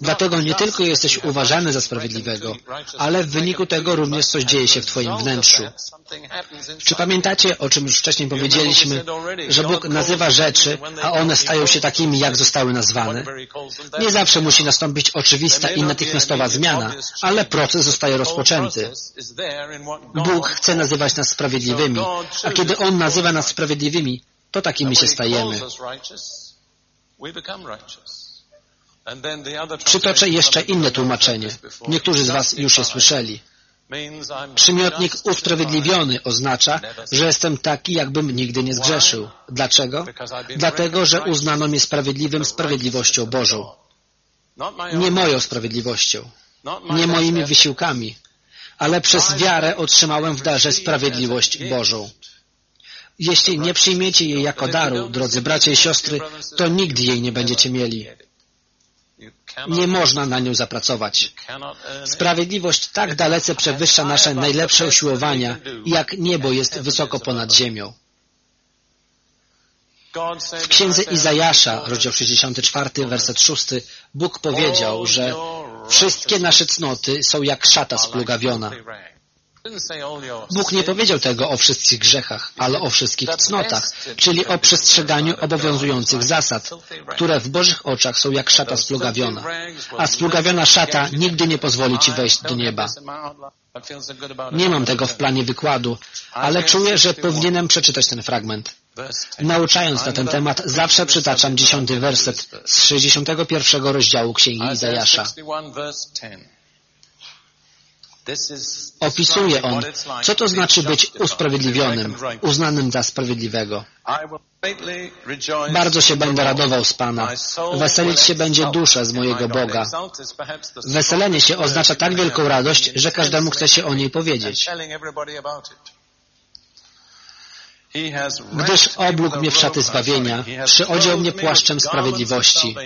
Dlatego nie tylko jesteś uważany za sprawiedliwego, ale w wyniku tego również coś dzieje się w Twoim wnętrzu. Czy pamiętacie, o czym już wcześniej powiedzieliśmy, że Bóg nazywa rzeczy, a one stają się takimi, jak zostały nazwane? Nie zawsze musi nastąpić oczywista i natychmiastowa zmiana, ale proces zostaje rozpoczęty. Bóg chce nazywać nas sprawiedliwymi, a kiedy On nazywa nas sprawiedliwymi, to takimi się stajemy. Przytoczę jeszcze inne tłumaczenie. Niektórzy z Was już je słyszeli. Przymiotnik usprawiedliwiony oznacza, że jestem taki, jakbym nigdy nie zgrzeszył. Dlaczego? Dlatego, że uznano mnie sprawiedliwym sprawiedliwością Bożą. Nie moją sprawiedliwością, nie moimi wysiłkami, ale przez wiarę otrzymałem w darze sprawiedliwość Bożą. Jeśli nie przyjmiecie jej jako daru, drodzy bracia i siostry, to nigdy jej nie będziecie mieli. Nie można na nią zapracować. Sprawiedliwość tak dalece przewyższa nasze najlepsze usiłowania, jak niebo jest wysoko ponad ziemią. W księdze Izajasza, rozdział 64, werset 6, Bóg powiedział, że wszystkie nasze cnoty są jak szata splugawiona. Bóg nie powiedział tego o wszystkich grzechach, ale o wszystkich cnotach, czyli o przestrzeganiu obowiązujących zasad, które w Bożych oczach są jak szata splugawiona. A splugawiona szata nigdy nie pozwoli Ci wejść do nieba. Nie mam tego w planie wykładu, ale czuję, że powinienem przeczytać ten fragment. Nauczając na ten temat, zawsze przytaczam dziesiąty werset z 61 rozdziału Księgi Izajasza. Opisuje on, co to znaczy być usprawiedliwionym, uznanym za sprawiedliwego. Bardzo się będę radował z Pana. Weselić się będzie dusza z mojego Boga. Weselenie się oznacza tak wielką radość, że każdemu chce się o niej powiedzieć. Gdyż oblógł mnie w szaty zbawienia, przyodział mnie płaszczem sprawiedliwości.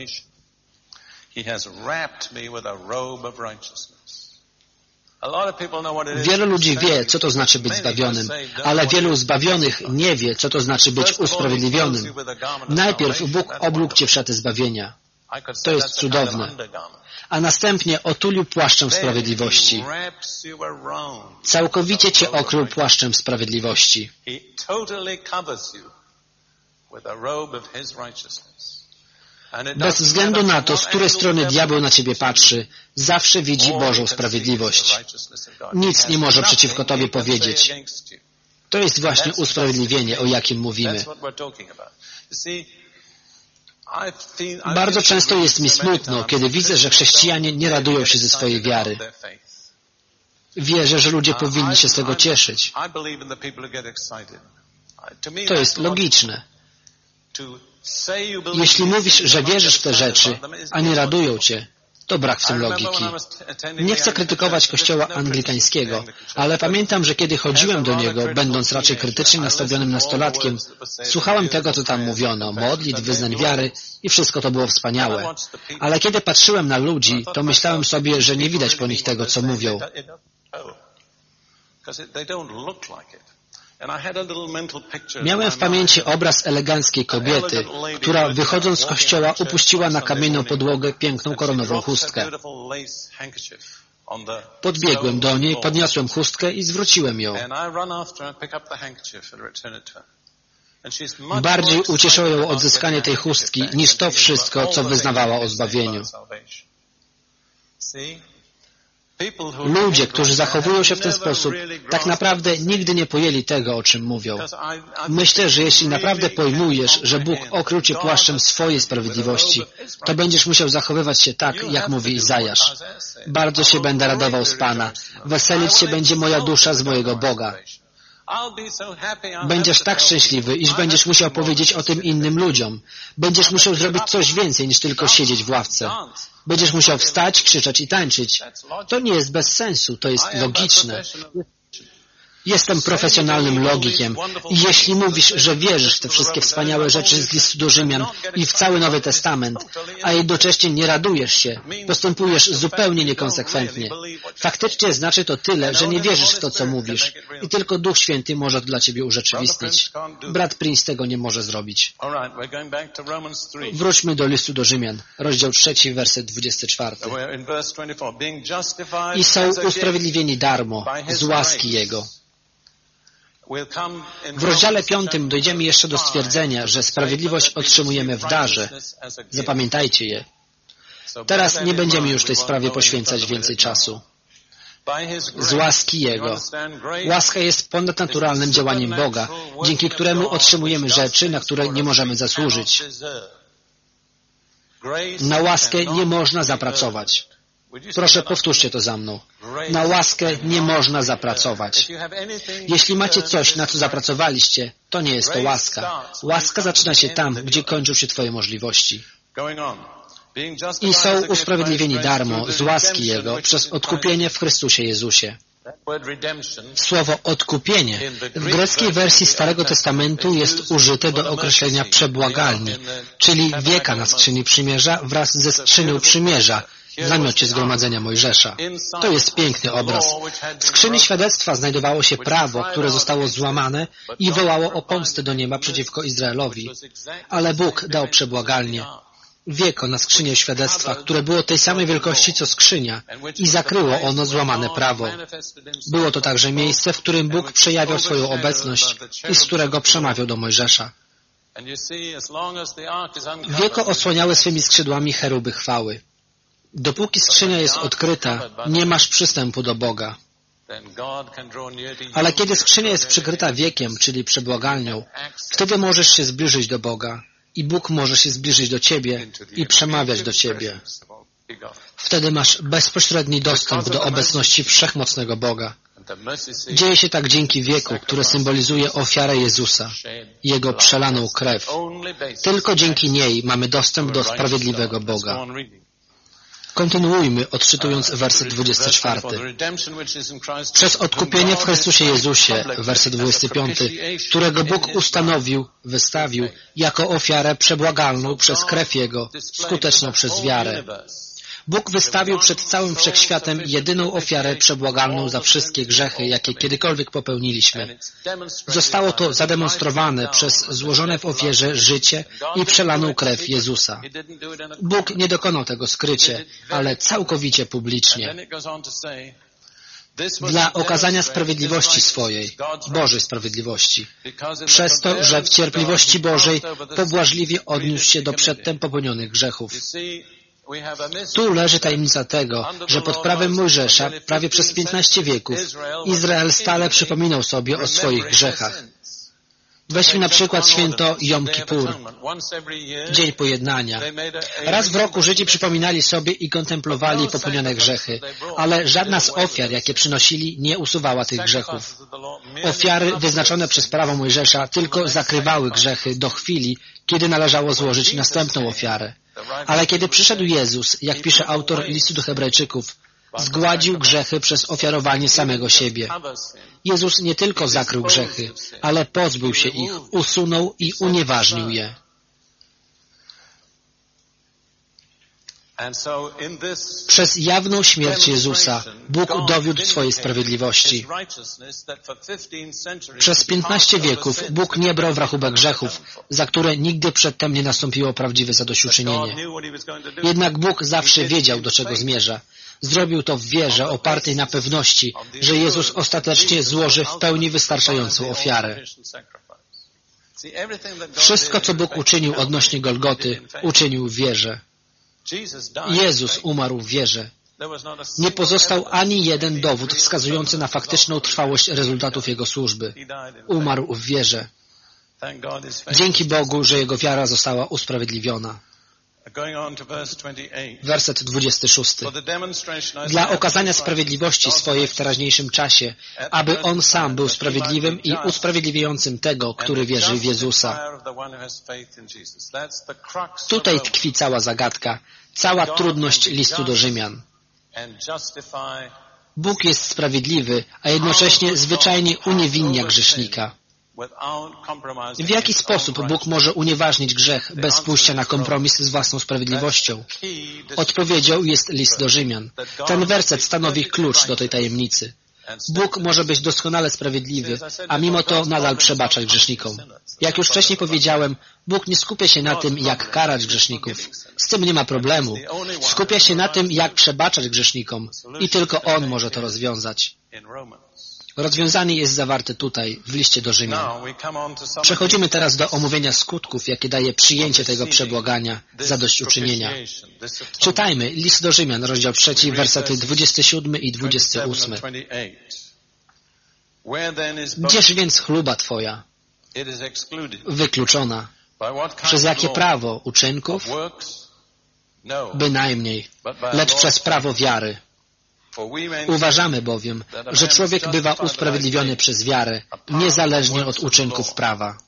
He has wrapped me with a robe of righteousness. Wielu ludzi wie, co to znaczy być zbawionym, ale wielu zbawionych nie wie, co to znaczy być usprawiedliwionym. Najpierw Bóg oblógł Cię w szaty zbawienia. To jest cudowne. A następnie otulił płaszczem sprawiedliwości. Całkowicie Cię okrył płaszczem sprawiedliwości. Bez względu na to, z której strony diabeł na ciebie patrzy, zawsze widzi Bożą sprawiedliwość. Nic nie może przeciwko tobie powiedzieć. To jest właśnie usprawiedliwienie, o jakim mówimy. Bardzo często jest mi smutno, kiedy widzę, że chrześcijanie nie radują się ze swojej wiary. Wierzę, że ludzie powinni się z tego cieszyć. To jest logiczne. Jeśli mówisz, że wierzysz w te rzeczy, a nie radują cię, to brak w tym logiki. Nie chcę krytykować kościoła anglikańskiego, ale pamiętam, że kiedy chodziłem do niego, będąc raczej krytycznie nastawionym nastolatkiem, słuchałem tego, co tam mówiono, modlitw, wyznań wiary i wszystko to było wspaniałe. Ale kiedy patrzyłem na ludzi, to myślałem sobie, że nie widać po nich tego, co mówią. Miałem w pamięci obraz eleganckiej kobiety, która wychodząc z kościoła upuściła na kamienną podłogę piękną koronową chustkę. Podbiegłem do niej, podniosłem chustkę i zwróciłem ją. Bardziej ucieszyło ją odzyskanie tej chustki niż to wszystko, co wyznawała o zbawieniu. Ludzie, którzy zachowują się w ten sposób, tak naprawdę nigdy nie pojęli tego, o czym mówią. Myślę, że jeśli naprawdę pojmujesz, że Bóg okrył cię płaszczem swojej sprawiedliwości, to będziesz musiał zachowywać się tak, jak mówi Izajasz. Bardzo się będę radował z Pana. Weselić się będzie moja dusza z mojego Boga. Będziesz tak szczęśliwy, iż będziesz musiał powiedzieć o tym innym ludziom. Będziesz musiał zrobić coś więcej niż tylko siedzieć w ławce. Będziesz musiał wstać, krzyczeć i tańczyć. To nie jest bez sensu, to jest logiczne. Jestem profesjonalnym logikiem i jeśli mówisz, że wierzysz w te wszystkie wspaniałe rzeczy z listu do Rzymian i w cały Nowy Testament, a jednocześnie nie radujesz się, postępujesz zupełnie niekonsekwentnie. Faktycznie znaczy to tyle, że nie wierzysz w to, co mówisz i tylko Duch Święty może to dla ciebie urzeczywistnić. Brat Prince tego nie może zrobić. Wróćmy do listu do Rzymian, rozdział 3, werset 24. I są usprawiedliwieni darmo, z łaski Jego. W rozdziale piątym dojdziemy jeszcze do stwierdzenia, że sprawiedliwość otrzymujemy w darze. Zapamiętajcie je. Teraz nie będziemy już tej sprawie poświęcać więcej czasu. Z łaski Jego. Łaska jest ponadnaturalnym działaniem Boga, dzięki któremu otrzymujemy rzeczy, na które nie możemy zasłużyć. Na łaskę nie można zapracować. Proszę, powtórzcie to za mną. Na łaskę nie można zapracować. Jeśli macie coś, na co zapracowaliście, to nie jest to łaska. Łaska zaczyna się tam, gdzie kończą się Twoje możliwości. I są usprawiedliwieni darmo z łaski Jego przez odkupienie w Chrystusie Jezusie. Słowo odkupienie w greckiej wersji Starego Testamentu jest użyte do określenia przebłagalni, czyli wieka na skrzyni przymierza wraz ze skrzynią przymierza, w namiocie zgromadzenia Mojżesza. To jest piękny obraz. W skrzyni świadectwa znajdowało się prawo, które zostało złamane i wołało o pomstę do nieba przeciwko Izraelowi. Ale Bóg dał przebłagalnie wieko na skrzynię świadectwa, które było tej samej wielkości co skrzynia i zakryło ono złamane prawo. Było to także miejsce, w którym Bóg przejawiał swoją obecność i z którego przemawiał do Mojżesza. Wieko osłaniały swymi skrzydłami cheruby chwały. Dopóki skrzynia jest odkryta, nie masz przystępu do Boga. Ale kiedy skrzynia jest przykryta wiekiem, czyli przebłagalnią, wtedy możesz się zbliżyć do Boga i Bóg może się zbliżyć do Ciebie i przemawiać do Ciebie. Wtedy masz bezpośredni dostęp do obecności wszechmocnego Boga. Dzieje się tak dzięki wieku, które symbolizuje ofiarę Jezusa, Jego przelaną krew. Tylko dzięki niej mamy dostęp do sprawiedliwego Boga. Kontynuujmy, odczytując werset 24. Przez odkupienie w Chrystusie Jezusie, werset 25, którego Bóg ustanowił, wystawił jako ofiarę przebłagalną przez krew Jego, skuteczną przez wiarę. Bóg wystawił przed całym wszechświatem jedyną ofiarę przebłagalną za wszystkie grzechy, jakie kiedykolwiek popełniliśmy. Zostało to zademonstrowane przez złożone w ofierze życie i przelaną krew Jezusa. Bóg nie dokonał tego skrycie, ale całkowicie publicznie dla okazania sprawiedliwości swojej, Bożej sprawiedliwości, przez to, że w cierpliwości Bożej pobłażliwie odniósł się do przedtem popełnionych grzechów. Tu leży tajemnica tego, że pod prawem Mojżesza prawie przez 15 wieków Izrael stale przypominał sobie o swoich grzechach. Weźmy na przykład święto Jom Kippur, Dzień Pojednania. Raz w roku Żydzi przypominali sobie i kontemplowali popełnione grzechy, ale żadna z ofiar, jakie przynosili, nie usuwała tych grzechów. Ofiary wyznaczone przez prawo Mojżesza tylko zakrywały grzechy do chwili, kiedy należało złożyć następną ofiarę. Ale kiedy przyszedł Jezus, jak pisze autor listu do Hebrajczyków, zgładził grzechy przez ofiarowanie samego siebie. Jezus nie tylko zakrył grzechy, ale pozbył się ich, usunął i unieważnił je. Przez jawną śmierć Jezusa Bóg dowiódł swojej sprawiedliwości. Przez piętnaście wieków Bóg nie brał w rachubę grzechów, za które nigdy przedtem nie nastąpiło prawdziwe zadośćuczynienie. Jednak Bóg zawsze wiedział, do czego zmierza. Zrobił to w wierze opartej na pewności, że Jezus ostatecznie złoży w pełni wystarczającą ofiarę. Wszystko, co Bóg uczynił odnośnie Golgoty, uczynił w wierze. Jezus umarł w wierze. Nie pozostał ani jeden dowód wskazujący na faktyczną trwałość rezultatów jego służby. Umarł w wierze. Dzięki Bogu, że jego wiara została usprawiedliwiona. Werset 26. Dla okazania sprawiedliwości swojej w teraźniejszym czasie, aby On sam był sprawiedliwym i usprawiedliwiającym tego, który wierzy w Jezusa. Tutaj tkwi cała zagadka, cała trudność listu do Rzymian. Bóg jest sprawiedliwy, a jednocześnie zwyczajnie uniewinnia grzesznika. W jaki sposób Bóg może unieważnić grzech bez pójścia na kompromis z własną sprawiedliwością? Odpowiedzią jest list do Rzymian. Ten werset stanowi klucz do tej tajemnicy. Bóg może być doskonale sprawiedliwy, a mimo to nadal przebaczać grzesznikom. Jak już wcześniej powiedziałem, Bóg nie skupia się na tym, jak karać grzeszników. Z tym nie ma problemu. Skupia się na tym, jak przebaczać grzesznikom i tylko On może to rozwiązać. Rozwiązanie jest zawarte tutaj, w liście do Rzymian. Przechodzimy teraz do omówienia skutków, jakie daje przyjęcie tego przebłagania, zadośćuczynienia. Czytajmy list do Rzymian, rozdział 3, wersety 27 i 28. Gdzież więc chluba Twoja? Wykluczona. Przez jakie prawo? Uczynków? Bynajmniej, lecz przez prawo wiary. Uważamy bowiem, że człowiek bywa usprawiedliwiony przez wiarę, niezależnie od uczynków prawa.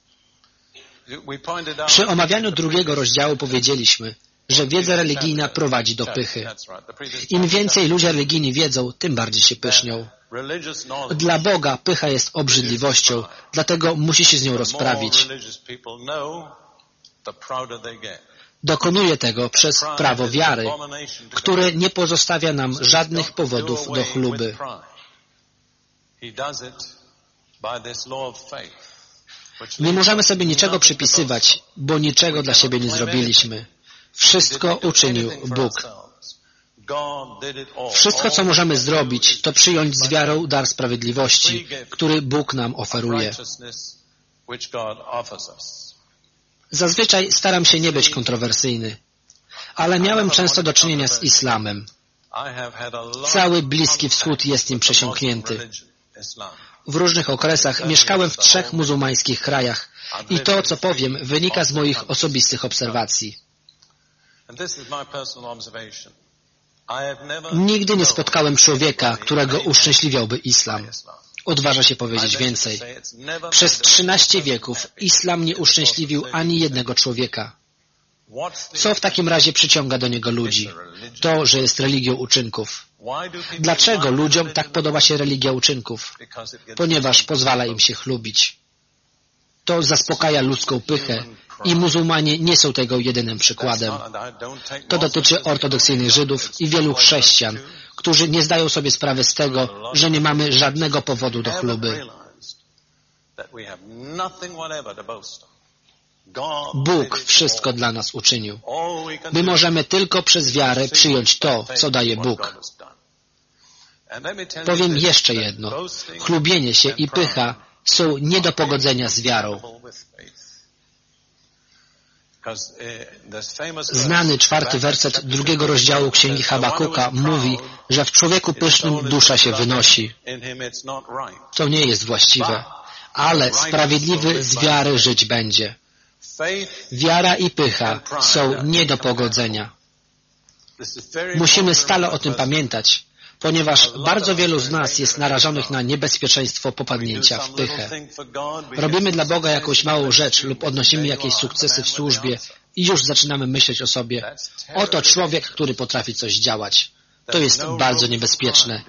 Przy omawianiu drugiego rozdziału powiedzieliśmy, że wiedza religijna prowadzi do pychy. Im więcej ludzie religijni wiedzą, tym bardziej się pysznią. Dla Boga pycha jest obrzydliwością, dlatego musi się z nią rozprawić. Dokonuje tego przez prawo wiary, które nie pozostawia nam żadnych powodów do chluby. Nie możemy sobie niczego przypisywać, bo niczego dla siebie nie zrobiliśmy. Wszystko uczynił Bóg. Wszystko, co możemy zrobić, to przyjąć z wiarą dar sprawiedliwości, który Bóg nam oferuje. Zazwyczaj staram się nie być kontrowersyjny, ale miałem często do czynienia z islamem. Cały Bliski Wschód jest nim przesiąknięty. W różnych okresach mieszkałem w trzech muzułmańskich krajach i to, co powiem, wynika z moich osobistych obserwacji. Nigdy nie spotkałem człowieka, którego uszczęśliwiałby islam. Odważa się powiedzieć więcej. Przez trzynaście wieków islam nie uszczęśliwił ani jednego człowieka. Co w takim razie przyciąga do niego ludzi? To, że jest religią uczynków. Dlaczego ludziom tak podoba się religia uczynków? Ponieważ pozwala im się chlubić. To zaspokaja ludzką pychę i muzułmanie nie są tego jedynym przykładem. To dotyczy ortodoksyjnych Żydów i wielu chrześcijan, którzy nie zdają sobie sprawy z tego, że nie mamy żadnego powodu do chluby. Bóg wszystko dla nas uczynił. My możemy tylko przez wiarę przyjąć to, co daje Bóg. Powiem jeszcze jedno. Chlubienie się i pycha są nie do pogodzenia z wiarą. Znany czwarty werset drugiego rozdziału Księgi Habakuka mówi, że w człowieku pysznym dusza się wynosi. To nie jest właściwe, ale sprawiedliwy z wiary żyć będzie. Wiara i pycha są nie do pogodzenia. Musimy stale o tym pamiętać, ponieważ bardzo wielu z nas jest narażonych na niebezpieczeństwo popadnięcia w pychę. Robimy dla Boga jakąś małą rzecz lub odnosimy jakieś sukcesy w służbie i już zaczynamy myśleć o sobie, oto człowiek, który potrafi coś działać. To jest bardzo niebezpieczne.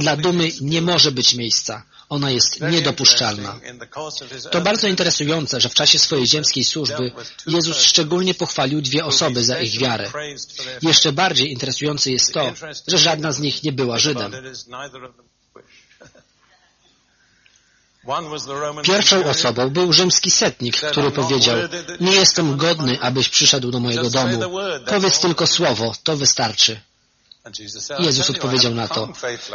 Dla dumy nie może być miejsca. Ona jest niedopuszczalna. To bardzo interesujące, że w czasie swojej ziemskiej służby Jezus szczególnie pochwalił dwie osoby za ich wiarę. Jeszcze bardziej interesujące jest to, że żadna z nich nie była Żydem. Pierwszą osobą był rzymski setnik, który powiedział, nie jestem godny, abyś przyszedł do mojego domu. Powiedz tylko słowo, to wystarczy. Jezus odpowiedział na to,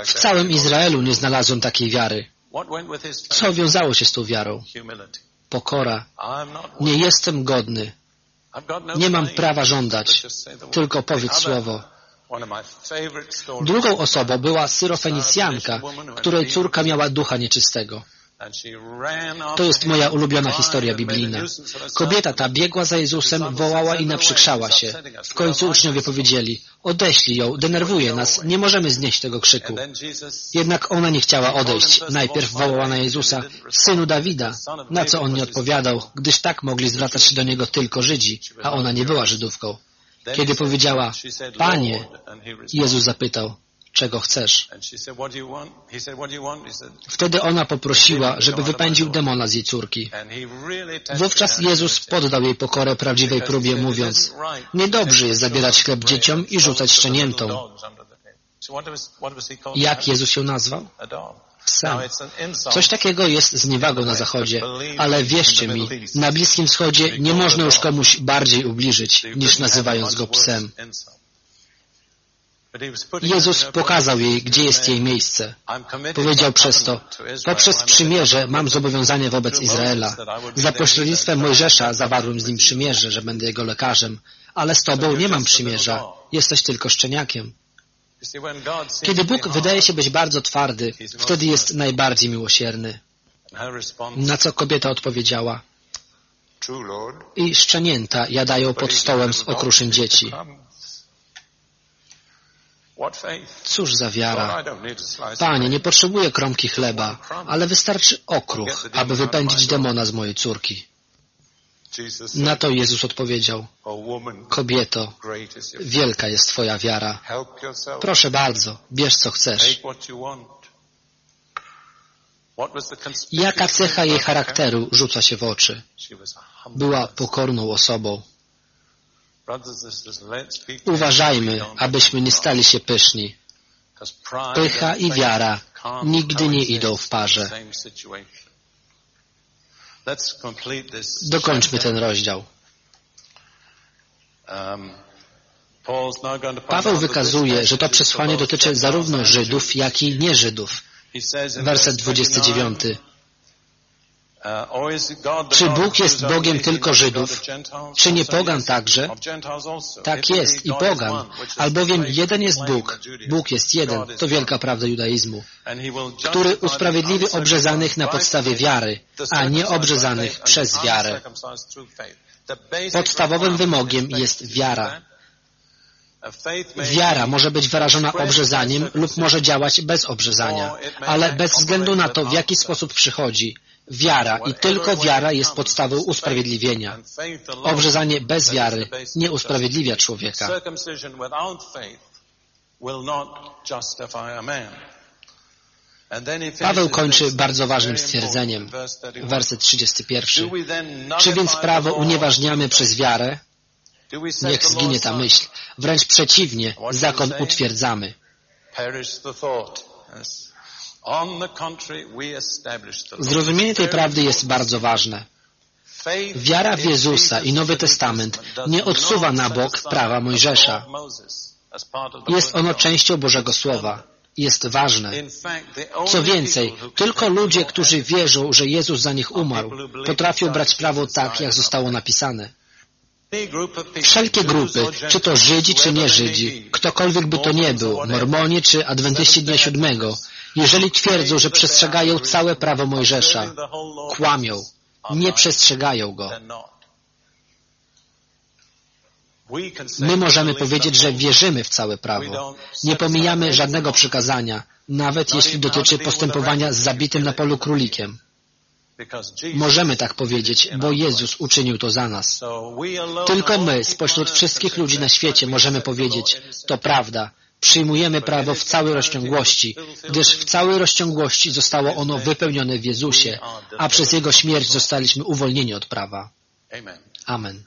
w całym Izraelu nie znalazłem takiej wiary. Co wiązało się z tą wiarą? Pokora. Nie jestem godny. Nie mam prawa żądać. Tylko powiedz słowo. Drugą osobą była Syrofenicjanka, której córka miała ducha nieczystego. To jest moja ulubiona historia biblijna. Kobieta ta biegła za Jezusem, wołała i naprzykrzała się. W końcu uczniowie powiedzieli, odeślij ją, denerwuje nas, nie możemy znieść tego krzyku. Jednak ona nie chciała odejść. Najpierw wołała na Jezusa, synu Dawida, na co on nie odpowiadał, gdyż tak mogli zwracać się do niego tylko Żydzi, a ona nie była Żydówką. Kiedy powiedziała, Panie, Jezus zapytał, czego chcesz. Wtedy ona poprosiła, żeby wypędził demona z jej córki. Wówczas Jezus poddał jej pokorę prawdziwej próbie, mówiąc, niedobrze jest zabierać chleb dzieciom i rzucać szczeniętom. Jak Jezus ją nazwał? Psem. Coś takiego jest zniewagą na Zachodzie, ale wierzcie mi, na Bliskim Wschodzie nie można już komuś bardziej ubliżyć, niż nazywając go psem. Jezus pokazał jej, gdzie jest jej miejsce. Powiedział przez to, poprzez przymierze mam zobowiązanie wobec Izraela. Za pośrednictwem Mojżesza zawarłem z nim przymierze, że będę jego lekarzem, ale z Tobą nie mam przymierza. Jesteś tylko szczeniakiem. Kiedy Bóg wydaje się być bardzo twardy, wtedy jest najbardziej miłosierny. Na co kobieta odpowiedziała? I szczenięta jadają pod stołem z okruszyn dzieci. Cóż za wiara. Panie, nie potrzebuję kromki chleba, ale wystarczy okruch, aby wypędzić demona z mojej córki. Na to Jezus odpowiedział, kobieto, wielka jest Twoja wiara. Proszę bardzo, bierz co chcesz. Jaka cecha jej charakteru rzuca się w oczy? Była pokorną osobą. Uważajmy, abyśmy nie stali się pyszni. Pycha i wiara nigdy nie idą w parze. Dokończmy ten rozdział. Um, Paweł wykazuje, że to przesłanie dotyczy zarówno Żydów, jak i nieżydów. Werset 29. Uh, Czy Bóg jest Bogiem tylko Żydów? Czy nie pogan także? Tak jest, i pogan, albowiem jeden jest Bóg. Bóg jest jeden, to wielka prawda judaizmu, który usprawiedliwi obrzezanych na podstawie wiary, a nie obrzezanych przez wiarę. Podstawowym wymogiem jest wiara. Wiara może być wyrażona obrzezaniem lub może działać bez obrzezania, ale bez względu na to, w jaki sposób przychodzi, Wiara i tylko wiara jest podstawą usprawiedliwienia. Obrzezanie bez wiary nie usprawiedliwia człowieka. Paweł kończy bardzo ważnym stwierdzeniem, werset 31. Czy więc prawo unieważniamy przez wiarę? Niech zginie ta myśl. Wręcz przeciwnie, zakon utwierdzamy. Zrozumienie tej prawdy jest bardzo ważne. Wiara w Jezusa i Nowy Testament nie odsuwa na bok prawa Mojżesza. Jest ono częścią Bożego Słowa. Jest ważne. Co więcej, tylko ludzie, którzy wierzą, że Jezus za nich umarł, potrafią brać prawo tak, jak zostało napisane. Wszelkie grupy, czy to Żydzi, czy nie Żydzi, ktokolwiek by to nie był, Mormoni czy Adwentyści Dnia Siódmego, jeżeli twierdzą, że przestrzegają całe prawo Mojżesza, kłamią, nie przestrzegają go. My możemy powiedzieć, że wierzymy w całe prawo. Nie pomijamy żadnego przykazania, nawet jeśli dotyczy postępowania z zabitym na polu królikiem. Możemy tak powiedzieć, bo Jezus uczynił to za nas. Tylko my, spośród wszystkich ludzi na świecie, możemy powiedzieć, to prawda, przyjmujemy prawo w całej rozciągłości, gdyż w całej rozciągłości zostało ono wypełnione w Jezusie, a przez Jego śmierć zostaliśmy uwolnieni od prawa. Amen.